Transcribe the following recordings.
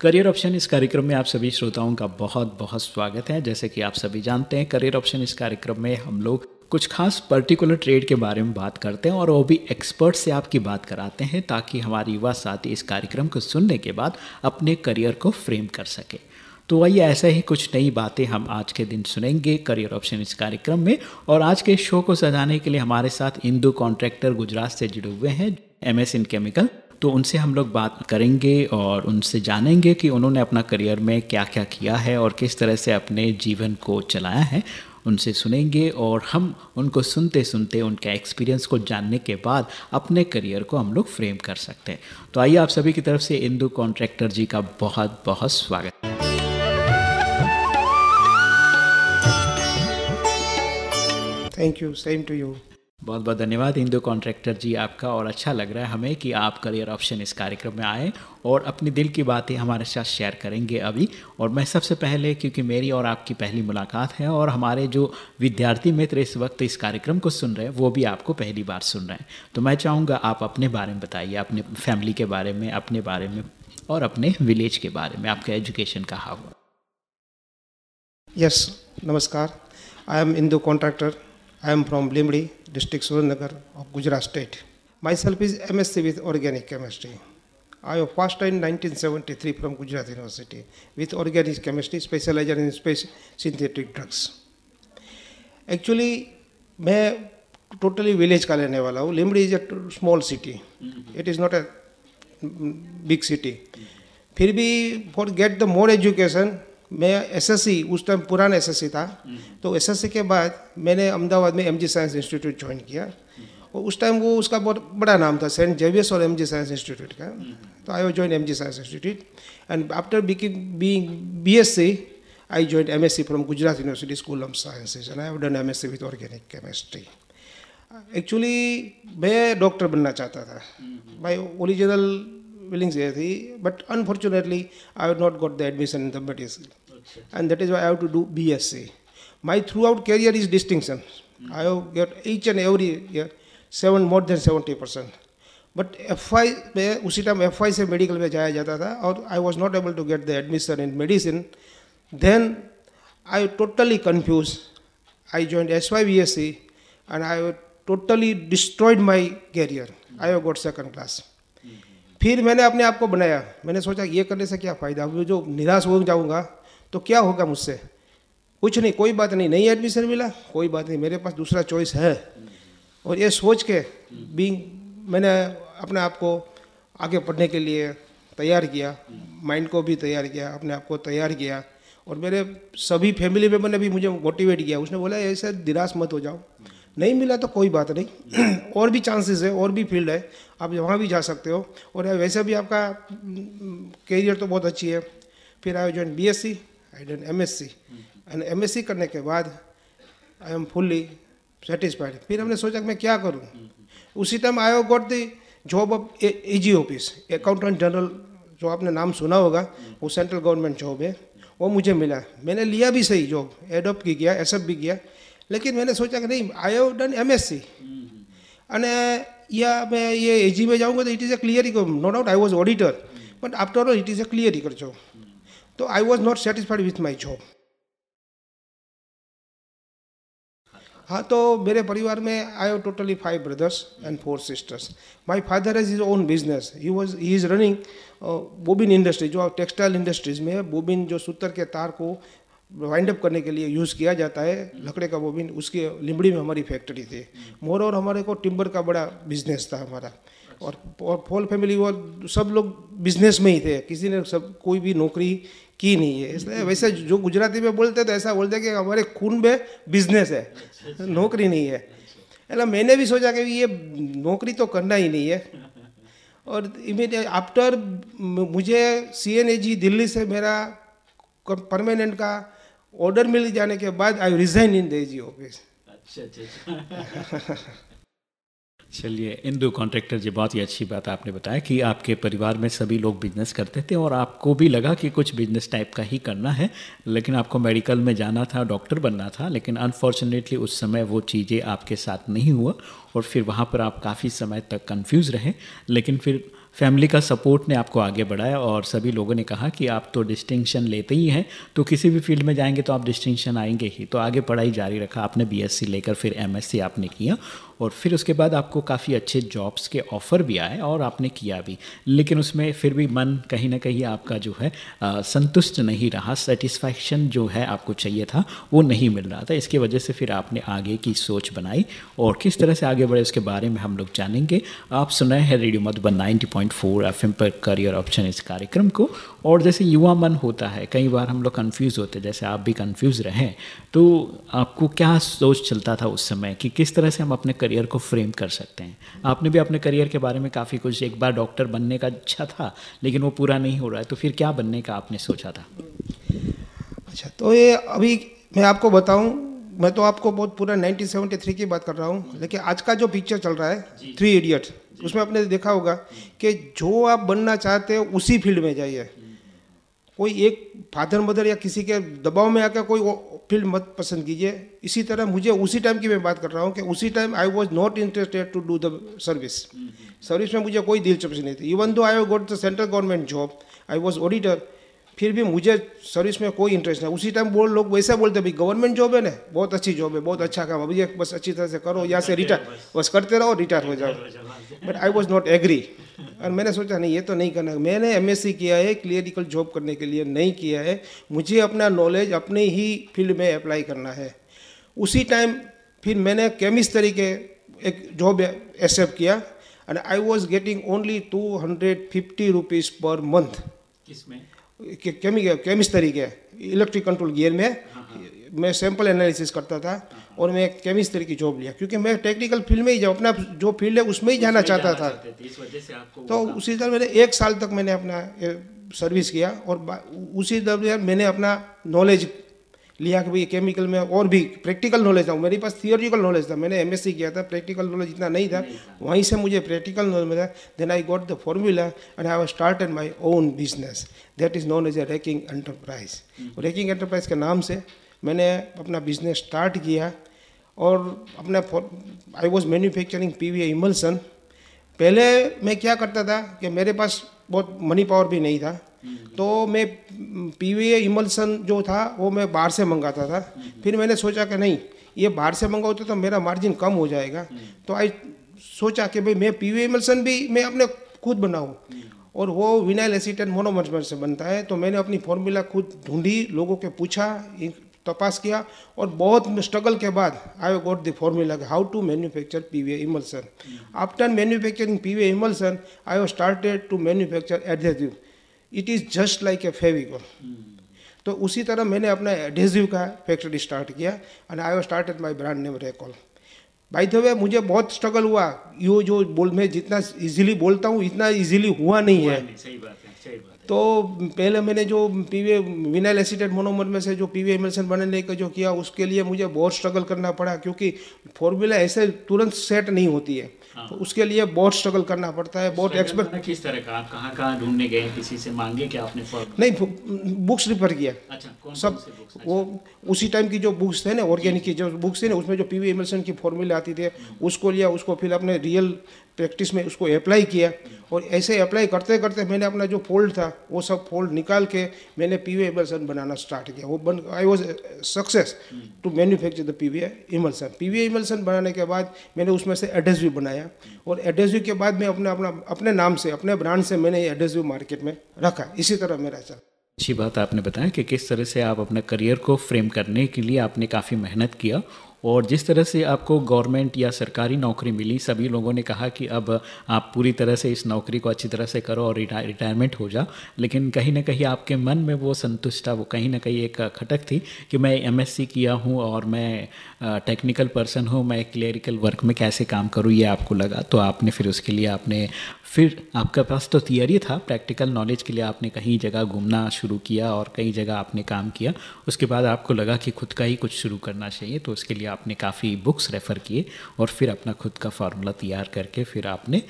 career option इस कार्यक्रम में आप सभी श्रोताओं का बहुत बहुत स्वागत है। जैसे कि आप सभी जानते हैं करियर ऑप्शन इस कार्यक्रम में हम लोग कुछ खास पर्टिकुलर ट्रेड के बारे में बात करते हैं और वो भी एक्सपर्ट से आपकी बात कराते हैं ताकि हमारे युवा साथी इस कार्यक्रम को सुनने के बाद अपने करियर को फ्रेम कर सके। तो वही ऐसे ही कुछ नई बातें हम आज के दिन सुनेंगे करियर ऑप्शन इस कार्यक्रम में और आज के शो को सजाने के लिए हमारे साथ इंदू कॉन्ट्रैक्टर गुजरात से जुड़े हुए हैं एम एस इन केमिकल तो उनसे हम लोग बात करेंगे और उनसे जानेंगे कि उन्होंने अपना करियर में क्या क्या किया है और किस तरह से अपने जीवन को चलाया है। उनसे सुनेंगे और हम उनको सुनते सुनते उनका एक्सपीरियंस को जानने के बाद अपने करियर को हम लोग फ्रेम कर सकते हैं। तो आइए आप सभी की तरफ़ से इंदू कॉन्ट्रैक्टर जी का बहुत बहुत स्वागत। Thank you same to you बहुत बहुत धन्यवाद इंदू कॉन्ट्रैक्टर जी आपका, और अच्छा लग रहा है हमें कि आप करियर ऑप्शन इस कार्यक्रम में आए और अपनी दिल की बातें हमारे साथ शेयर करेंगे अभी। और मैं सबसे पहले, क्योंकि मेरी और आपकी पहली मुलाकात है और हमारे जो विद्यार्थी मित्र इस वक्त इस कार्यक्रम को सुन रहे हैं, वो भी आपको पहली बार सुन रहे हैं। तो मैं चाहूँगा आप अपने बारे में बताइए, अपने फैमिली के बारे में, अपने बारे में और अपने विलेज के बारे में, आपका एजुकेशन कहाँ हुआ? यस नमस्कार। I am Indu Contractor. I am from Limri, district Suranagar of Gujarat state. Myself is MSc with organic chemistry. I have passed in 1973 from Gujarat University with organic chemistry, specializing in space synthetic drugs. Actually, मैं totally village का रहने वाला हूँ Limdi is a small city it is not a big city फिर भी for get the more education मैं SSC उस time पुराना एसएससी था। तो एसएससी के बाद मैंने अहमदाबाद में एमजी साइंस इंस्टीट्यूट ज्वाइन किया। और उस टाइम वो उसका बहुत बड़ा नाम था सेंट जेवियर्स और एमजी साइंस इंस्टीट्यूट का। तो I join MG science institute and after being BSc I join MSc from Gujarat university school of sciences and I have done MSc with organic chemistry actually मैं doctor बनना चाहता था। My original feelings here but unfortunately I have not got the admission in the medicine and that is why I have to do BSc. My throughout career is distinction. Mm. I have got each and every year seven more than 70 percent. But F I में उसी time F I से medical में जाया जाता था और I was not able to get the admission in medicine then I totally confuse I join S Y B S C and I totally destroyed my career I have got second class फिर मैंने अपने आप को बनाया। मैंने सोचा ये करने से क्या फ़ायदा? जो निराश हो जाऊँगा तो क्या होगा मुझसे? कुछ नहीं, कोई बात नहीं नहीं एडमिशन मिला, कोई बात नहीं, मेरे पास दूसरा चॉइस है। और ये सोच के भी मैंने अपने आप को आगे पढ़ने के लिए तैयार किया माइंड को भी तैयार किया, अपने आप को तैयार किया। और मेरे सभी फैमिली मेंबर ने भी मुझे मोटिवेट किया। उसने बोला ऐसे निराश मत हो जाओ। नहीं मिला तो कोई बात नहीं। और भी चांसेस है, और भी फ़ील्ड है। आप वहाँ भी जा सकते हो। और वैसे भी आपका करियर तो बहुत अच्छी है। फिर I join B I done M S C and M S C करने के बाद आई एम फुल्ली सेटिस्फाइड फिर हमने सोचा कि मैं क्या करूँ? उसी time I got the job of A G office accountant general जो आपने नाम सुना होगा, वो सेंट्रल गवर्नमेंट जॉब है। वो मुझे मिला। मैंने लिया भी सही जॉब एडोप्ट भी किया एसएफ भी किया। लेकिन मैंने सोचा कि नहीं I have done M S C અને या मैं ये एजी में जाऊँगा तो it is a clear no doubt I was auditor but after all it is a clerical job तो I was not satisfied with my job हाँ तो मेरे परिवार में I have totally five brothers and four sisters my father has his own business he was he is running bobbin industry जो textile industries में bobbin जो सूतर के तार को वाइंड अप करने के लिए यूज़ किया जाता है लकड़े का बोबिन उसके लिमड़ी में हमारी फैक्ट्री थी। मोर और हमारे को टिम्बर का बड़ा बिज़नेस था हमारा। और, और फॉल फैमिली वो सब लोग बिज़नेस में ही थे। किसी ने सब कोई भी नौकरी की नहीं है इसलिए वैसे जो गुजराती में बोलते तो ऐसा बोलते कि हमारे खून में बिजनेस है नौकरी नहीं है એટલે मैंने भी सोचा कि ये नौकरी तो करना ही नहीं है और इमीडिएट आफ्टर मुझे सी दिल्ली से मेरा परमानेंट का ऑर्डर मिल जाने के बाद I resign in the office अच्छा अच्छा चलिए, इंदू कॉन्ट्रैक्टर जी, बहुत ही अच्छी बात आपने बताया कि आपके परिवार में सभी लोग बिज़नेस करते थे और आपको भी लगा कि कुछ बिज़नेस टाइप का ही करना है, लेकिन आपको मेडिकल में जाना था डॉक्टर बनना था, लेकिन अनफॉर्चुनेटली उस समय वो चीज़ें आपके साथ नहीं हुआ और फिर वहाँ पर आप काफ़ी समय तक कन्फ्यूज़ रहे, लेकिन फिर फैमिली का सपोर्ट ने आपको आगे बढ़ाया और सभी लोगों ने कहा कि आप तो डिस्टिंक्शन लेते ही हैं तो किसी भी फ़ील्ड में जाएँगे तो आप डिस्टिंक्शन आएँगे ही तो आगे पढ़ाई जारी रखा, आपने बीएससी लेकर फिर एमएससी आपने किया और फिर उसके बाद आपको काफ़ी अच्छे जॉब्स के ऑफ़र भी आए और आपने किया भी। लेकिन उसमें फिर भी मन कहीं ना कहीं आपका जो है संतुष्ट नहीं रहा सेटिस्फैक्शन जो है आपको चाहिए था, वो नहीं मिल रहा था। इसकी वजह से फिर आपने आगे की सोच बनाई और किस तरह से आगे बढ़े उसके बारे में हम लोग जानेंगे। आप सुनाए हैं रेडियो मधुबन नाइनटी पॉइंट पर करियर ऑप्शन इस कार्यक्रम को। और जैसे युवा मन होता है, कई बार हम लोग कन्फ्यूज़ होते जैसे आप भी कन्फ्यूज़ रहें तो आपको क्या सोच चलता था उस समय कि किस तरह से हम अपने करियर को फ्रेम कर सकते हैं। आपने भी अपने करियर के बारे में काफ़ी कुछ एक बार डॉक्टर बनने का अच्छा था लेकिन वो पूरा नहीं हो रहा है तो फिर क्या बनने का आपने सोचा था? अच्छा तो ये अभी मैं आपको बताऊँ मैं तो आपको बहुत पूरा 1973 की बात कर रहा हूँ लेकिन आज का जो पिक्चर चल रहा है थ्री इडियट्स उसमें आपने देखा होगा कि जो आप बनना चाहते हो उसी फ़ील्ड में जाइए। कोई एक फादर मदर या किसी के दबाव में आकर कोई फ़ील्ड मत पसंद कीजिए। इसी तरह मुझे उसी टाइम की मैं बात कर रहा हूँ कि उसी time I was not interested to do the service service में मुझे कोई दिलचस्पी नहीं थी। Even though I got the central government job I was auditor फिर भी मुझे सर्विस में कोई इंटरेस्ट नहीं। उसी टाइम बोल लोग वैसे बोलते भाई गवर्नमेंट जॉब है ना? बहुत अच्छी जॉब है बहुत अच्छा काम अभी बस अच्छी तरह से करो या से रिटायर बस। करते रहो रिटायर हो जाओ। But I was not agree और मैंने सोचा नहीं ये तो नहीं करना मैंने एमएससी किया है क्लियरिकल जॉब करने के लिए नहीं किया है। मुझे अपना नॉलेज अपने ही फ़ील्ड में अप्लाई करना है। उसी टाइम फिर मैंने केमिस्ट तरीके एक जॉब एक्सेप्ट किया। And I was getting only two hundred fifty rupees per month किसमें केमिकल केमिस्ट्री के इलेक्ट्रिक कंट्रोल गियर में मैं सैंपल एनालिसिस करता था और मैं केमिस्ट्री की जॉब लिया। क्योंकि मैं टेक्निकल फ़ील्ड में ही जाऊँ अपना जो फ़ील्ड है उसमें ही जाना चाहता था। तो उसी तरह मैंने एक साल तक मैंने अपना सर्विस किया और उसी दरमियान मैंने अपना नॉलेज लिया कि भाई केमिकल में और भी प्रैक्टिकल नॉलेज था मेरे पास थियोरिकल नॉलेज था मैंने एमएससी किया था प्रैक्टिकल नॉलेज इतना नहीं था वहीं से मुझे प्रैक्टिकल नॉलेज मिला then I got the formula and I start an my own business that is known as a racking enterprise racking enterprise के नाम से मैंने अपना बिज़नेस स्टार्ट किया और अपना I was manufacturing P V emulsion पहले मैं क्या करता था कि मेरे पास बहुत मनी पावर भी नहीं था तो मैं पी वी इमल्सन जो था, वो मैं बाहर से मंगाता था। फिर मैंने सोचा कि नहीं, ये बाहर से मंगाओ तो मेरा मार्जिन कम हो जाएगा। तो आई सोचा कि भाई मैं पी वी इमल्सन भी मैं अपने खुद बनाऊँ। और वो विनाइल एसिटेट मोनोमर से बनता है। तो मैंने अपनी फॉर्मूला खुद ढूंढी, लोगों के पूछा तपास किया और बहुत स्ट्रगल के बाद I got the formula how to manufacture P V emulsion. After manufacturing P V emulsion I started to manufacture adhesive it is just like a Fevicol तो उसी तरह मैंने अपना एडहेसिव का फैक्ट्री स्टार्ट किया and I started my brand name recall by the way मुझे बहुत struggle हुआ। यो जो बोल मैं जितना इजीली बोलता हूँ इतना इजीली हुआ नहीं हुआ है नहीं, सही बात है सही बात है। तो पहले मैंने जो P V vinyl acetate monomer में से जो पी वी एमल्सन बनाने का जो किया उसके लिए मुझे बहुत स्ट्रगल करना पड़ा क्योंकि फॉर्मूला ऐसे तुरंत सेट नहीं होती है। तो उसके लिए बहुत स्ट्रगल करना पड़ता है बहुत एक्सपर्ट किस तरह का? आप कहाँ कहाँ ढूँढने गए? किसी से मांगे क्या आपने नहीं बुक्स रिफर किया। अच्छा कौन सब वो उसी टाइम की जो बुक्स थे ना ऑर्गेनिक की जो बुक्स थे ना उसमें जो पी वी की फॉर्मूले आती थी उसको लिया उसको फिर अपने रियल प्रैक्टिस में उसको अप्लाई किया। और ऐसे अप्लाई करते करते मैंने अपना जो फोल्ड था, वो सब फोल्ड निकाल के मैंने पी वी इमल्सन बनाना स्टार्ट किया। वो बन I was success to manufacture the P V emulsion P V emulsion बनाने के बाद मैंने उसमें से एडेसिव बनाया। और एडेसिव के बाद मैं अपने, अपना, अपने नाम से, अपने ब्रांड से मैंने ये मार्केट में रखा। इसी तरह मेरा चल। अच्छी बात आपने बताया कि किस तरह से आप अपने करियर को फ्रेम करने के लिए आपने काफ़ी मेहनत किया। और जिस तरह से आपको गवर्नमेंट या सरकारी नौकरी मिली, सभी लोगों ने कहा कि अब आप पूरी तरह से इस नौकरी को अच्छी तरह से करो और रिटायरमेंट हो जा लेकिन कहीं ना कहीं आपके मन में वो संतुष्टा वो कहीं ना कहीं एक खटक थी कि मैं एमएससी किया हूँ और मैं टेक्निकल पर्सन हूँ, मैं क्लेरिकल वर्क में कैसे काम करूँ, ये आपको लगा। तो आपने फिर उसके लिए आपने, फिर आपके पास तो थियरी था प्रैक्टिकल नॉलेज के लिए आपने कहीं जगह घूमना शुरू किया और कई जगह आपने काम किया। उसके बाद आपको लगा कि खुद का ही कुछ शुरू करना चाहिए तो उसके लिए आपने काफ़ी बुक्स रेफ़र किए और फिर अपना खुद का फार्मूला तैयार करके फिर आपने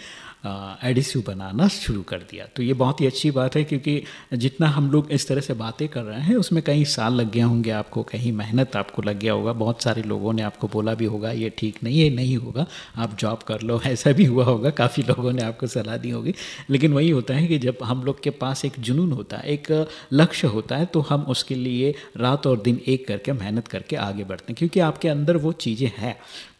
एडिसिव बनाना शुरू कर दिया। तो ये बहुत ही अच्छी बात है क्योंकि जितना हम लोग इस तरह से बातें कर रहे हैं, उसमें कई साल लग गए होंगे आपको, कहीं मेहनत आपको लग गया होगा, बहुत सारे लोगों ने आपको बोला भी होगा, ये ठीक नहीं है नहीं होगा, आप जॉब कर लो। ऐसा भी हुआ होगा, काफ़ी लोगों ने आपको सलाह दी होगी। लेकिन वही होता है कि जब हम लोग के पास एक जुनून होता है, एक लक्ष्य होता है तो हम उसके लिए रात और दिन एक करके मेहनत करके आगे बढ़ते हैं, क्योंकि आपके अंदर वो चीज़ें हैं।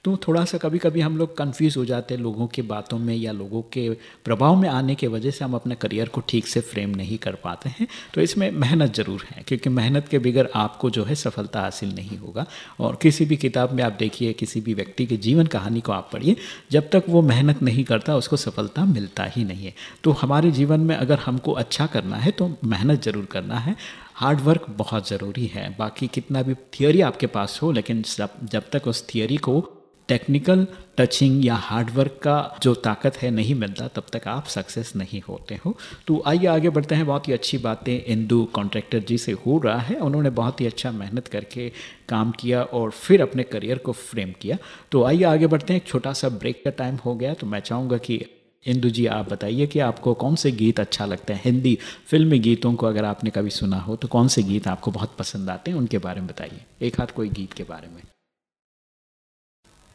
तो थोड़ा सा कभी कभी हम लोग कन्फ्यूज़ हो जाते हैं लोगों की बातों में या लोगों के प्रभाव में आने की वजह से हम अपने करियर को ठीक से फ्रेम नहीं कर पाते हैं। तो इसमें मेहनत ज़रूर है, क्योंकि मेहनत के बगैर आपको जो है सफलता हासिल नहीं होगा। और किसी भी किताब में आप देखिए, किसी भी व्यक्ति के जीवन कहानी को आप पढ़िए, जब तक वो मेहनत नहीं करता, उसको सफलता मिलता ही नहीं है। तो हमारे जीवन में अगर हमको अच्छा करना है तो मेहनत ज़रूर करना है। हार्ड वर्क बहुत ज़रूरी है। बाकी कितना भी थियोरी आपके पास हो, लेकिन जब तक उस थियोरी को टेक्निकल टचिंग या हार्डवर्क का जो ताकत है नहीं मिलता, तब तक आप सक्सेस नहीं होते हो। तो आइए आगे बढ़ते हैं। बहुत ही अच्छी बातें इंदू कॉन्ट्रैक्टर जी से हो रहा है। उन्होंने बहुत ही अच्छा मेहनत करके काम किया और फिर अपने करियर को फ्रेम किया। तो आइए आगे बढ़ते हैं। एक छोटा सा ब्रेक का टाइम हो गया। तो मैं चाहूँगा कि इंदू जी, आप बताइए कि आपको कौन से गीत अच्छा लगता है? हिंदी फिल्मी गीतों को अगर आपने कभी सुना हो तो कौन से गीत आपको बहुत पसंद आते हैं? उनके बारे में बताइए। एक हाथ कोई गीत के बारे में।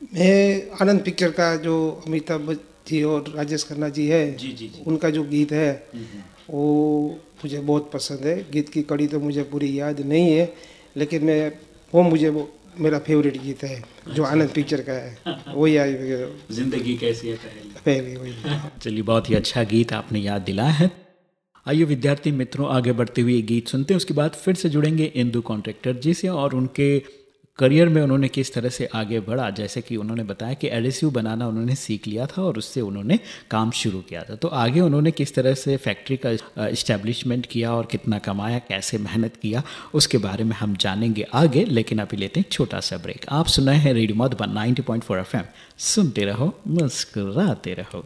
मैं आनंद पिक्चर का जो अमिताभ जी और राजेश खन्ना जी है जी, जी, जी. उनका जो गीत है हम्म, हम्म। वो मुझे बहुत पसंद है गीत की कड़ी तो मुझे पूरी याद नहीं है लेकिन मैं वो मुझे वो मेरा फेवरेट गीत है जो अच्छा। आनंद पिक्चर का है वही आई ज़िंदगी कैसी है पहले पहले वही चलिए बहुत ही अच्छा गीत आपने याद दिलाया है आइए विद्यार्थी मित्रों आगे बढ़ते हुए गीत सुनते हैं उसके बाद फिर से जुड़ेंगे इंदू कॉन्ट्रैक्टर जी से और उनके करियर में उन्होंने किस तरह से आगे बढ़ा, जैसे कि उन्होंने बताया कि एडेसिव बनाना उन्होंने सीख लिया था और उससे उन्होंने काम शुरू किया था। तो आगे उन्होंने किस तरह से फैक्ट्री का इस्टेब्लिशमेंट किया और कितना कमाया, कैसे मेहनत किया, उसके बारे में हम जानेंगे आगे, लेकिन अभी लेते हैं छोटा सा ब्रेक आप सुनाए हैं रेडियो मधुबन नाइनटी पॉइंट सुनते रहो, मुस्कुराते रहो।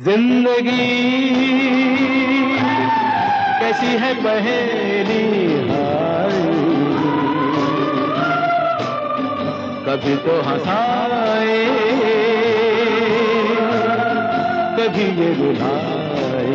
ज़िंदगी। कैसी है पहेली कभी तो हंसाए कभी ये रुलाए।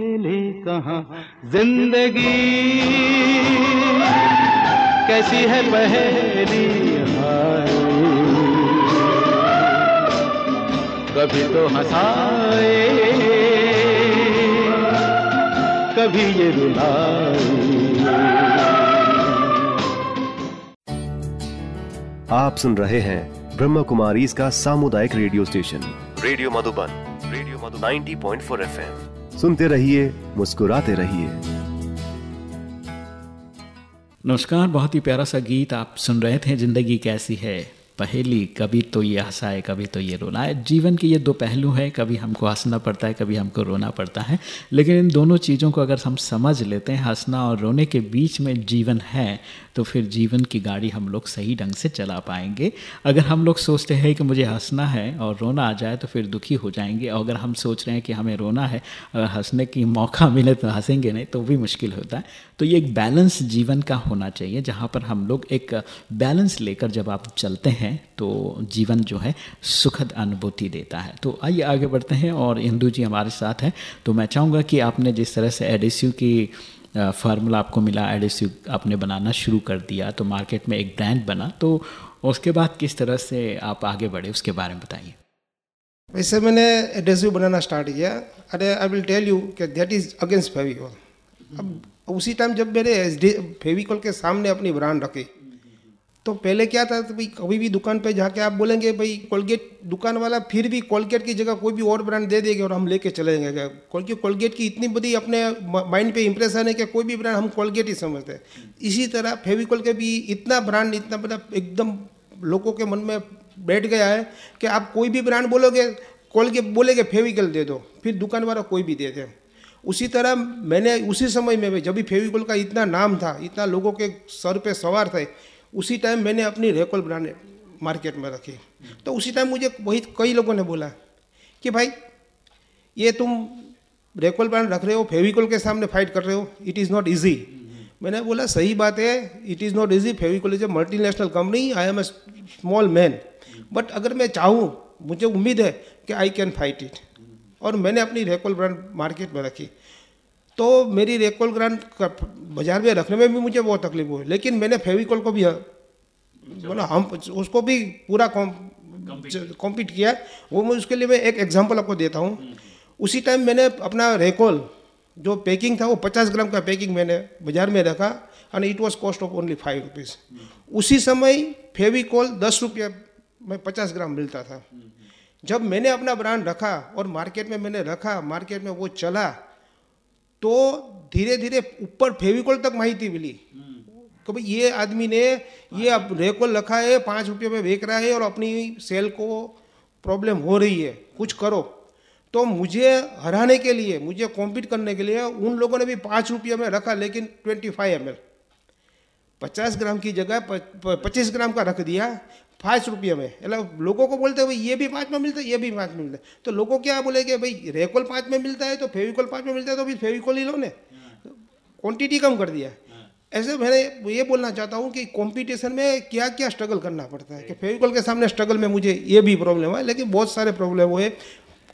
कहाँ? ज़िंदगी। कैसी है पहेली हाय कभी तो हंसाए कभी ये रुलाए आप सुन रहे हैं ब्रह्म कुमारी इसका सामुदायिक radio station. Radio Madhuban radio Madhu 90.4 FM. सुनते रहिए, मुस्कुराते रहिए। नमस्कार, बहुत ही प्यारा सा गीत आप सुन रहे थे, ज़िंदगी कैसी है? पहेली, कभी तो ये हंसाए, कभी तो ये रोना है जीवन के ये दो पहलू हैं, कभी हमको हंसना पड़ता है, कभी हमको रोना पड़ता है। लेकिन इन दोनों चीज़ों को अगर हम समझ लेते हैं, हंसना और रोने के बीच में जीवन है तो फिर जीवन की गाड़ी हम लोग सही ढंग से चला पाएँगे। अगर हम लोग सोचते हैं कि मुझे हंसना है और रोना आ जाए तो फिर दुखी हो जाएँगे। और अगर हम सोच रहे हैं कि हमें रोना है, अगर हंसने की मौका मिले तो हंसेंगे नहीं तो भी मुश्किल होता है। तो ये एक बैलेंस जीवन का होना चाहिए, जहाँ पर हम लोग एक बैलेंस लेकर जब आप चलते हैं तो जीवन जो है सुखद अनुभूति देता है। तो आइए आगे बढ़ते हैं और इंदू जी हमारे साथ हैं। तो मैं चाहूँगा कि आपने जिस तरह से एडिसिव की फार्मूला आपको मिला, एडिसिव आपने बनाना शुरू कर दिया तो मार्केट में एक ब्रांड बना तो उसके बाद किस तरह से आप आगे बढ़े, उसके बारे में बताइए। वैसे मैंने एडेसिव बनाना स्टार्ट किया। अरे आई विल टेल यू कि दैट इज़ अगेंस्ट फेविकॉल अब उसी टाइम जब मैंने फेविकॉल के सामने अपनी ब्रांड रखी तो पहले क्या था तो भाई, कभी भी दुकान पे जाके आप बोलेंगे, भाई कोलगेट दुकान वाला फिर भी कोलगेट की जगह कोई भी और ब्रांड दे देंगे और हम लेके चले जाएँगे। क्योंकि कोलगेट की इतनी बड़ी अपने माइंड पे इंप्रेशन है कि कोई भी ब्रांड हम कोलगेट ही समझते हैं। इसी तरह फेविकॉल के भी इतना ब्रांड इतना बड़ा एकदम लोगों के मन में बैठ गया है कि आप कोई भी ब्रांड बोलोगे कोलगेट बोलेगे फेविकल दे दो, फिर दुकान वाला कोई भी दे दे। उसी तरह मैंने उसी समय में जब भी फेविकॉल का इतना नाम था, इतना लोगों के सर पे सवार थे उसी टाइम मैंने अपनी रेकोल ब्रांड मार्केट में रखी। तो उसी टाइम मुझे वही कई लोगों ने बोला कि भाई, ये तुम रेकोल ब्रांड रख रहे हो, फेविकोल के सामने फाइट कर रहे हो इट इज़ नॉट ईजी मैंने बोला, सही बात है it is not easy Fevicol is a multinational company I am a small man but अगर मैं चाहूँ, मुझे उम्मीद है कि आई कैन फाइट इट और मैंने अपनी रेकोल ब्रांड मार्केट में रखी। तो मेरी रेकोल ब्रांड बाज़ार में रखने में भी मुझे बहुत तकलीफ़ हुई लेकिन मैंने फेविकोल को भी बोला हम उसको भी पूरा कॉम्पीट किया। वो मैं उसके लिए मैं एक एग्जांपल आपको देता हूँ। उसी टाइम मैंने अपना रेकोल जो पैकिंग था वो पचास ग्राम का पैकिंग मैंने बाज़ार में रखा and it was cost of only five rupees उसी समय फेविकोल दस रुपये में पचास ग्राम मिलता था। जब मैंने अपना ब्रांड रखा और मार्केट में मैंने रखा मार्केट में वो चला तो धीरे धीरे ऊपर फेविकोल तक माहिती मिली। तो भाई ये आदमी ने ये अब रेकोल रखा है, पाँच रुपये में बेच रहा है और अपनी सेल को प्रॉब्लम हो रही है, कुछ करो। तो मुझे हराने के लिए, मुझे कॉम्पीट करने के लिए उन लोगों ने भी पाँच रुपये में रखा, लेकिन ट्वेंटी फाइव एम पचास ग्राम की जगह पच्चीस ग्राम का रख दिया पाँच रुपये में। मतलब लोगों को बोलते हैं, भाई, ये भी पाँच में मिलता है, ये भी पाँच में मिलता है। तो लोगों क्या बोलेंगे, भाई, रेकोल पाँच में मिलता है तो फेविकॉल पाँच में मिलता है तो फिर फेविकॉल ही लो ने। क्वांटिटी कम कर दिया। ऐसे मैंने ये बोलना चाहता हूँ कि कंपटीशन में क्या क्या स्ट्रगल करना पड़ता है। कि फेविकॉल के सामने स्ट्रगल में मुझे ये भी प्रॉब्लम हुआ लेकिन बहुत सारे प्रॉब्लम हुए।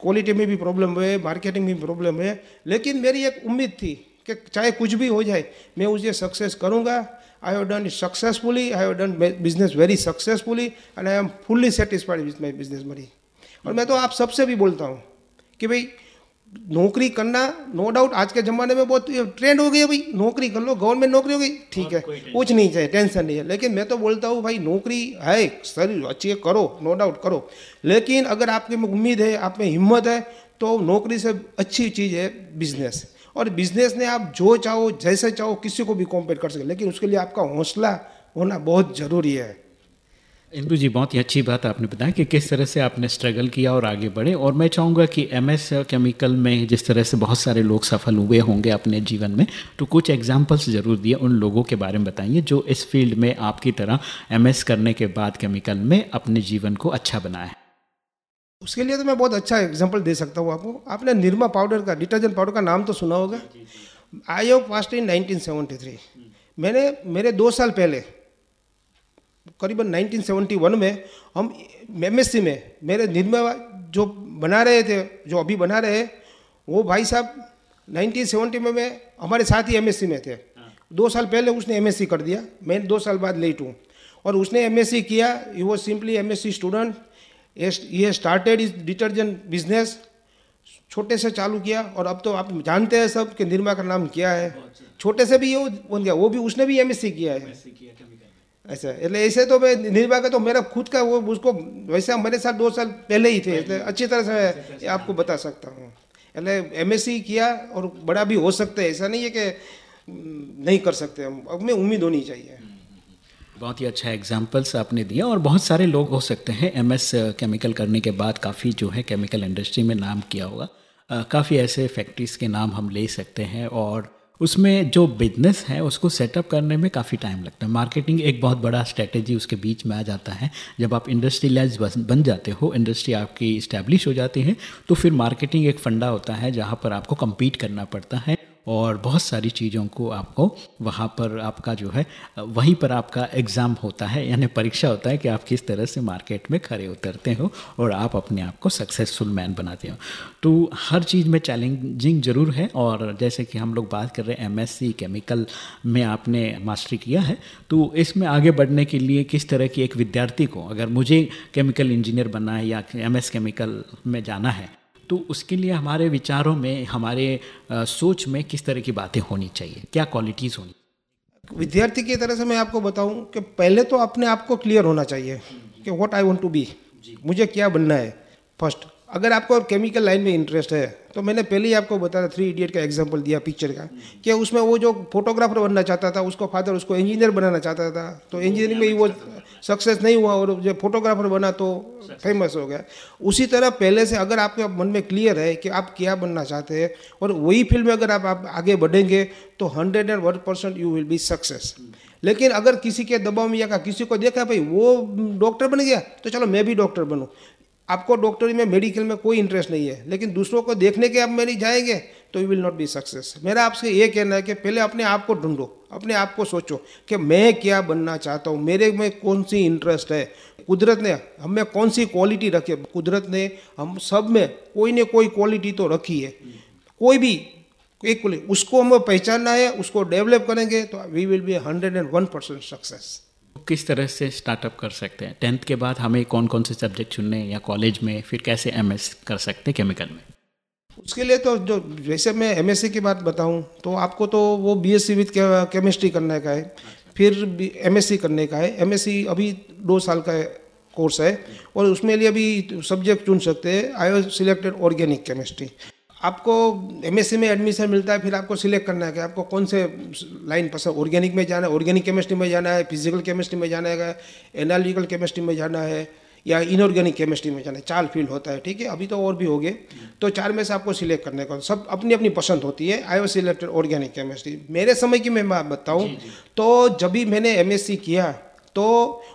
क्वालिटी में भी प्रॉब्लम हुए मार्केटिंग में भी प्रॉब्लम हुए। लेकिन मेरी एक उम्मीद थी कि चाहे कुछ भी हो जाए, मैं उसे सक्सेस करूँगा। I have done it successfully I have done business very successfully and I am fully satisfied with my business money और मैं तो आप सबसे भी बोलता हूँ कि भाई नौकरी करना नो डाउट आज के ज़माने में बहुत ट्रेंड हो गई है भाई नौकरी कर लो गवर्नमेंट नौकरी हो गई ठीक है कुछ नहीं चाहिए टेंशन नहीं है। लेकिन मैं तो बोलता हूँ भाई नौकरी है सर अच्छी है करो नो डाउट करो। लेकिन अगर आपके उम्मीद है आप में हिम्मत है तो नौकरी से अच्छी चीज़ है बिज़नेस और बिज़नेस ने आप जो चाहो, जैसे चाहो, किसी को भी कॉम्पेट कर सके, लेकिन उसके लिए आपका हौसला होना बहुत ज़रूरी है। इंदु जी, बहुत ही अच्छी बात आपने बताया कि किस तरह से आपने स्ट्रगल किया और आगे बढ़े। और मैं चाहूँगा कि एम एस केमिकल में जिस तरह से बहुत सारे लोग सफल हुए होंगे अपने जीवन में तो कुछ एग्जाम्पल्स ज़रूर दिए, उन लोगों के बारे में बताइए जो इस फ़ील्ड में आपकी तरह एम एस करने के बाद केमिकल में अपने जीवन को अच्छा बनाए। उसके लिए तो मैं बहुत अच्छा एग्ज़ाम्पल दे सकता हूँ आपको। आपने निर्मा पाउडर का डिटर्जेंट पाउडर का नाम तो सुना होगा। आई ऑफ़ फास्ट इन 1973 मैंने मेरे दो साल पहले करीबन 1971 में हम एमएससी में मेरे निर्मा जो बना रहे थे जो अभी बना रहे वो भाई साहब 1970 में मैं हमारे साथ ही एमएससी में थे। दो साल पहले उसने एमएससी कर दिया। मैं दो साल बाद लेट हूँ। और उसने एमएससी किया। ही वो सिंपली एमएससी स्टूडेंट ये स्टार्टेड इज डिटर्जेंट बिजनेस छोटे से चालू किया और अब तो आप जानते हैं सब कि निर्मा का नाम क्या है छोटे से भी ये बन गया वो भी उसने भी एम किया है ऐसा એટલે ऐसे तो मैं निर्भा का तो मेरा खुद का वो उसको वैसे मेरे साथ दो साल पहले ही थे એટલે अच्छी तरह से आपको बता सकता हूँ એટલે एम किया और बड़ा भी हो सकता है ऐसा नहीं है कि नहीं कर सकते हम अब में उम्मीद होनी चाहिए बहुत ही अच्छा एग्जाम्पल्स आपने दिया और बहुत सारे लोग हो सकते हैं एमएस केमिकल करने के बाद काफ़ी जो है केमिकल इंडस्ट्री में नाम किया होगा। काफ़ी ऐसे फैक्ट्रीज़ के नाम हम ले सकते हैं और उसमें जो बिज़नेस है, उसको सेटअप करने में काफ़ी टाइम लगता है। मार्केटिंग एक बहुत बड़ा स्ट्रेटेजी उसके बीच में आ जाता है। जब आप इंडस्ट्रियलाइज बन जाते हो इंडस्ट्री आपकी इस्टेब्लिश हो जाती है तो फिर मार्केटिंग एक फंडा होता है जहाँ पर आपको कम्पीट करना पड़ता है। और बहुत सारी चीज़ों को आपको वहाँ पर आपका जो है, वहीं पर आपका एग्ज़ाम होता है, यानी परीक्षा होता है कि आप किस तरह से मार्केट में खड़े उतरते हो और आप अपने आप को सक्सेसफुल मैन बनाते हो। तो हर चीज़ में चैलेंजिंग ज़रूर है और जैसे कि हम लोग बात कर रहे हैं एमएससी केमिकल में आपने मास्टरी किया है तो इसमें आगे बढ़ने के लिए किस तरह की एक विद्यार्थी को, अगर मुझे केमिकल इंजीनियर बनना है या एम केमिकल में जाना है तो उसके लिए हमारे विचारों में हमारे सोच में किस तरह की बातें होनी चाहिए? क्या क्वालिटीज़ होनी विद्यार्थी की तरह से मैं आपको बताऊँ कि पहले तो अपने आप को क्लियर होना चाहिए कि what I want to be मुझे क्या बनना है? फ़र्स्ट अगर आपको केमिकल लाइन में इंटरेस्ट है तो मैंने पहले ही आपको बताया थ्री इडियट का एग्ज़ाम्पल दिया पिक्चर का कि उसमें वो जो फोटोग्राफर बनना चाहता था उसको फादर उसको इंजीनियर बनाना चाहता था तो इंजीनियरिंग में ही वो सक्सेस नहीं हुआ और जो फोटोग्राफर बना तो फ़ेमस हो गया। उसी तरह पहले से अगर आपके मन में क्लियर है कि आप क्या बनना चाहते हैं और वही फ़ील्ड में अगर आप, आप आगे बढ़ेंगे तो hundred and one percent you will be success लेकिन अगर किसी के दबाव में या किसी को देखा भाई वो डॉक्टर बन गया तो चलो मैं भी डॉक्टर बनूँ। आपको डॉक्टरी में मेडिकल में कोई इंटरेस्ट नहीं है, लेकिन दूसरों को देखने के आप मेरी जाएँगे तो you will not be success मेरा आपसे ये कहना है कि पहले अपने आप को ढूंढो, अपने आप को सोचो कि मैं क्या बनना चाहता हूँ, मेरे में कौन सी इंटरेस्ट है? कुदरत ने हमें कौन सी क्वालिटी रखी है? कुदरत ने हम सब में कोई ने कोई क्वालिटी तो रखी है। कोई भी, एक उसको हमें पहचानना है, उसको डेवलप करेंगे तो we will be hundred and one percent success किस तरह से स्टार्टअप कर सकते हैं? टेंथ के बाद हमें कौन कौन से सब्जेक्ट चुनने या कॉलेज में, फिर कैसे एमएस कर सकते हैं केमिकल में? उसके लिए तो जो, जैसे मैं एमएससी की बात बताऊँ तो आपको तो वो बी बीएससी विद केमिस्ट्री करने का है, फिर एमएससी करने का है। एमएससी अभी दो साल का कोर्स है, और उसमें लिए अभी सब्जेक्ट चुन सकते हैं आई सिलेक्टेड ऑर्गेनिक केमिस्ट्री आपको एमएससी में एडमिशन मिलता है फिर आपको सिलेक्ट करना है कि आपको कौन से लाइन पसंद ऑर्गेनिक में जाना है ऑर्गेनिक केमिस्ट्री में जाना है फ़िज़िकल केमिस्ट्री में जाना है एनालिटिकल केमिस्ट्री में जाना है या इनऑर्गेनिक केमिस्ट्री में जाना है चार फ़ील्ड होता है ठीक है? अभी तो और भी हो गए। तो चार में से आपको सिलेक्ट करने का सब अपनी अपनी पसंद होती है। I was selected organic chemistry मेरे समय की मैं बताऊँ तो जब भी मैंने एमएससी किया तो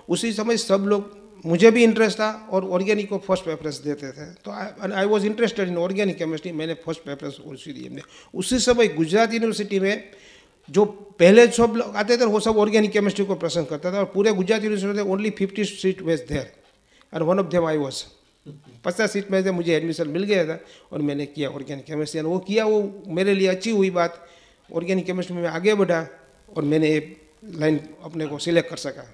उसी समय सब लोग मुझे भी इंटरेस्ट था और ऑर्गेनिक को फ़र्स्ट प्रेफरेंस देते थे। तो I was interested in organic chemistry मैंने फ़र्स्ट प्रेफरेंस उसी दी हमने उसी समय गुजरात यूनिवर्सिटी में जो पहले सब लोग आते थे, वो सब ऑर्गेनिक केमिस्ट्री को पसंद करता था और पूरे गुजरात यूनिवर्सिटी में only fifty seat was there and one of them I was पचास सीट में से मुझे एडमिशन मिल गया था और मैंने किया ऑर्गेनिक केमिस्ट्री वो किया, वो मेरे लिए अच्छी हुई बात। ऑर्गेनिक केमिस्ट्री में आगे बढ़ा और मैंने ये लाइन अपने को सिलेक्ट कर सका।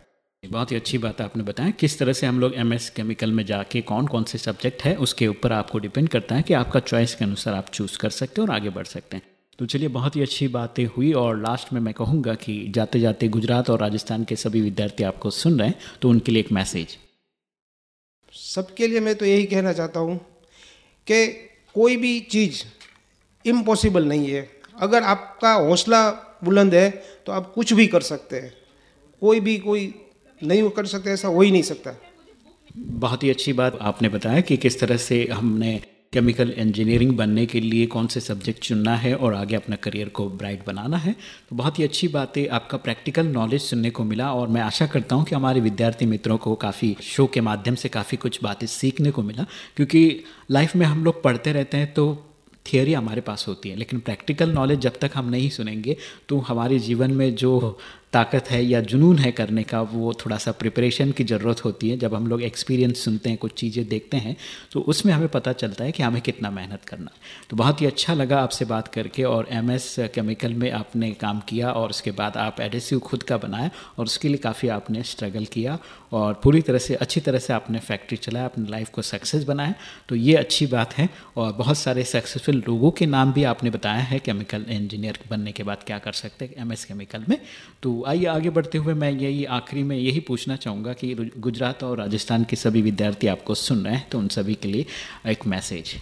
बहुत ही अच्छी बात आपने बताया। किस तरह से हम लोग एम एस केमिकल में जाके कौन कौन से सब्जेक्ट है, उसके ऊपर आपको डिपेंड करता है कि आपका चॉइस के अनुसार आप चूज़ कर सकते हैं और आगे बढ़ सकते हैं। तो चलिए, बहुत ही अच्छी बातें हुई और लास्ट में मैं कहूँगा कि जाते जाते गुजरात और राजस्थान के सभी विद्यार्थी आपको सुन रहे हैं तो उनके लिए एक मैसेज सबके लिए मैं तो यही कहना चाहता हूँ कि कोई भी चीज़ इम्पॉसिबल नहीं है। अगर आपका हौसला बुलंद है तो आप कुछ भी कर सकते हैं। कोई भी कोई नहीं वो कर सकते, ऐसा हो ही नहीं सकता। बहुत ही अच्छी बात आपने बताया कि किस तरह से हमने केमिकल इंजीनियरिंग बनने के लिए कौन से सब्जेक्ट चुनना है और आगे अपना करियर को ब्राइट बनाना है। तो बहुत ही अच्छी बात है आपका प्रैक्टिकल नॉलेज सुनने को मिला और मैं आशा करता हूँ कि हमारे विद्यार्थी मित्रों को काफ़ी शो के माध्यम से काफ़ी कुछ बातें सीखने को मिला, क्योंकि लाइफ में हम लोग पढ़ते रहते हैं तो थियोरी हमारे पास होती है, लेकिन प्रैक्टिकल नॉलेज जब तक हम नहीं सुनेंगे तो हमारे जीवन में जो ताकत है या जुनून है करने का, वो थोड़ा सा प्रिपरेशन की ज़रूरत होती है। जब हम लोग एक्सपीरियंस सुनते हैं, कुछ चीज़ें देखते हैं तो उसमें हमें पता चलता है कि हमें कितना मेहनत करना तो बहुत ही अच्छा लगा आपसे बात करके और एमएस केमिकल में आपने काम किया और उसके बाद आप एडेसिव खुद का बनाया और उसके लिए काफ़ी आपने स्ट्रगल किया और पूरी तरह से, अच्छी तरह से आपने फैक्ट्री चलाया, अपनी लाइफ को सक्सेस बनाया। तो ये अच्छी बात है और बहुत सारे सक्सेसफुल लोगों के नाम भी आपने बताया है केमिकल इंजीनियर बनने के बाद क्या कर सकते हैं एमएस केमिकल में। तो आइए, आगे बढ़ते हुए मैं यही आखिरी में यही पूछना चाहूँगा कि गुजरात और राजस्थान के सभी विद्यार्थी आपको सुन रहे हैं तो उन सभी के लिए एक मैसेज।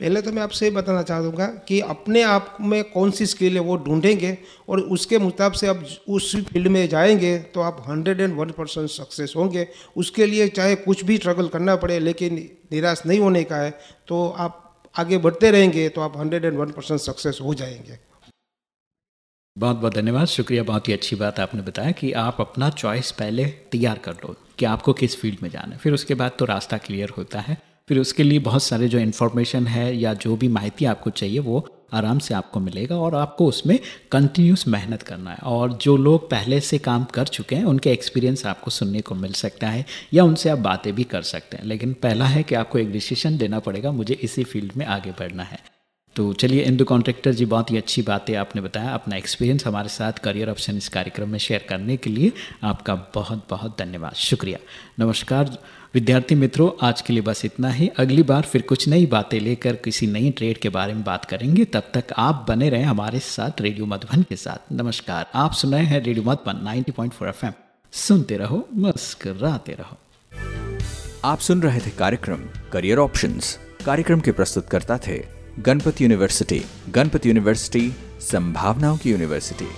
पहले तो मैं आपसे ये बताना चाहूँगा कि अपने आप में कौन सी स्किल है वो ढूंढेंगे और उसके मुताब से आप उस फ़ील्ड में जाएँगे तो आप hundred and one percent success होंगे। उसके लिए चाहे कुछ भी स्ट्रगल करना पड़े, लेकिन निराश नहीं होने का है तो आप आगे बढ़ते रहेंगे तो आप hundred and one percent success हो जाएँगे। बहुत बहुत धन्यवाद। शुक्रिया, बहुत ही अच्छी बात आपने बताया कि आप अपना चॉइस पहले तैयार कर लो कि आपको किस फ़ील्ड में जाना है। फिर उसके बाद तो रास्ता क्लियर होता है। फिर उसके लिए बहुत सारे जो इन्फॉर्मेशन है या जो भी माहिती आपको चाहिए, वो आराम से आपको मिलेगा और आपको उसमें कंटिन्यूस मेहनत करना है। और जो लोग पहले से काम कर चुके हैं, उनके एक्सपीरियंस आपको सुनने को मिल सकता है या उनसे आप बातें भी कर सकते हैं। लेकिन पहला है कि आपको एक डिसीज़न देना पड़ेगा, मुझे इसी फ़ील्ड में आगे बढ़ना है। तो चलिए, इंदु कॉन्ट्रेक्टर जी, बहुत ही अच्छी बातें आपने बताया। अपना एक्सपीरियंस हमारे साथ करियर ऑप्शन इस कार्यक्रम में शेयर करने के लिए आपका बहुत बहुत धन्यवाद। शुक्रिया। नमस्कार विद्यार्थी मित्रों, आज के लिए बस इतना ही। अगली बार फिर कुछ नई बातें लेकर किसी नई ट्रेड के बारे में बात करेंगे। तब तक आप बने रहें हमारे साथ रेडियो मधुबन के साथ। नमस्कार। आप सुन रहे हैं रेडियो मधुबन 90.4 पॉइंट सुनते रहो, मस्कराते रहो। आप सुन रहे थे कार्यक्रम करियर ऑप्शंस कार्यक्रम के प्रस्तुतकर्ता थे गणपति यूनिवर्सिटी गणपति यूनिवर्सिटी संभावनाओं की यूनिवर्सिटी।